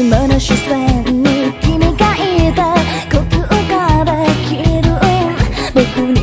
妻の視線に君がいた。虚空から消える僕に